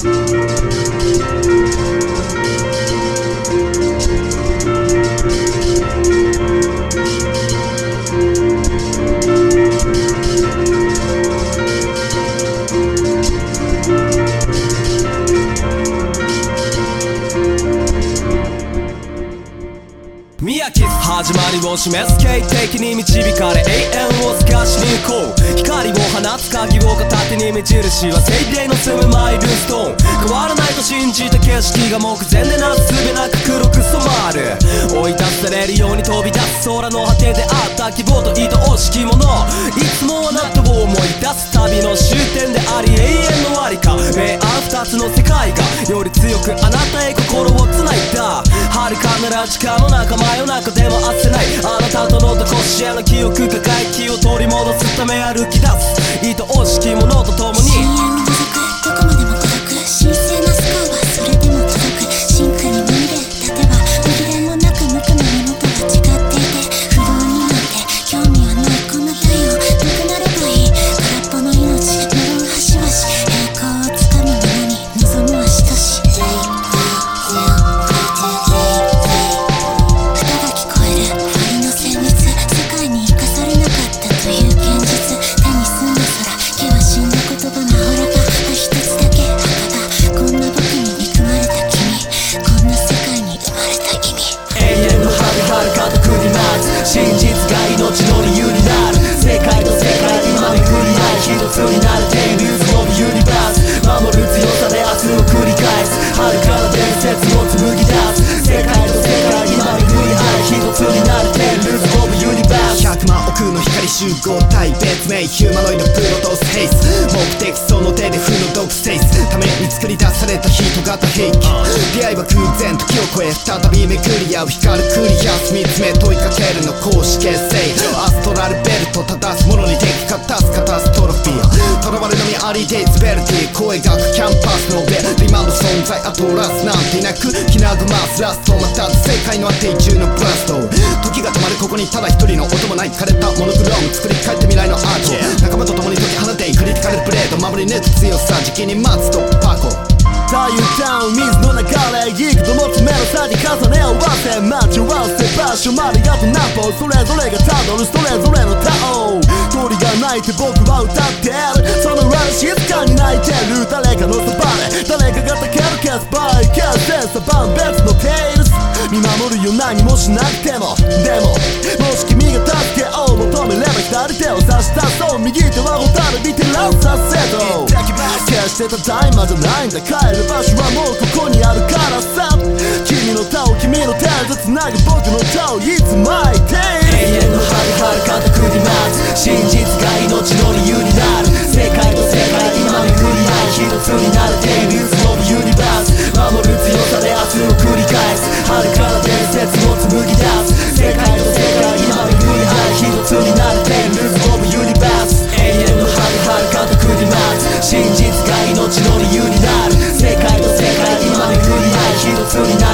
Thank you. 始まりを示す。経的に導かれ永遠を探しに行こう。光を放つ鍵を片手に目印は精霊の住むマイルストーン。変わらないと信じた景色が目前でなすすべなく黒く染まる。追い出されるように飛び出す空の果てであった希望と愛おしきものいつもあなたを思い出す旅の終点であり永遠のありか。時間の中真夜中でも焦せない。あなたとのどこしやの記憶抱え気を取り戻すため歩き出す。愛おしきものと共が命の理由になる。世界と世界今めくり合い一つになるテイルズ・オブユニバース。守る強さで明日を繰り返す。遥かな伝説を紡ぎ出す。世界と世界今めくり合い一つになるテイルズ・オブユニバース。100万億の光集合体別名ヒューマノイドプロトスヘイス。目的その手で負の毒スために作り出された人型兵器。出会いは偶然時を超え再び巡り合う光るクリアス。見つめとい公式結成アストラルベルト正すものに敵かたすカタストロフィー。囚われのみありでズベルティ声がくキャンパスのベル今の存在アトラスなんていなく気なぐますラストまた世界のあて中のブラスト。時が止まるここにただ一人の音もない枯れたモノクローム作り変えて未来のアート仲間と共に解き放てクリティカルプレート守り抜く強さ時期に待つと。パコ太陽ダウン水の流れ幾度も詰めるさに重ね合わせ待ち合わせ場所まであと何歩それぞれがたどるそれぞれのタオ鳥が鳴いて僕は歌ってるその裏静かに泣いてる誰かのそばで誰かがたけるケースバイケースでサバン別のテイルス見守るよ何もしなくてもでももし君が助けを求めれば左手を差し出そう右手は蛍見てランさせしてたタイマーじゃないんだ帰る場所はもうこにな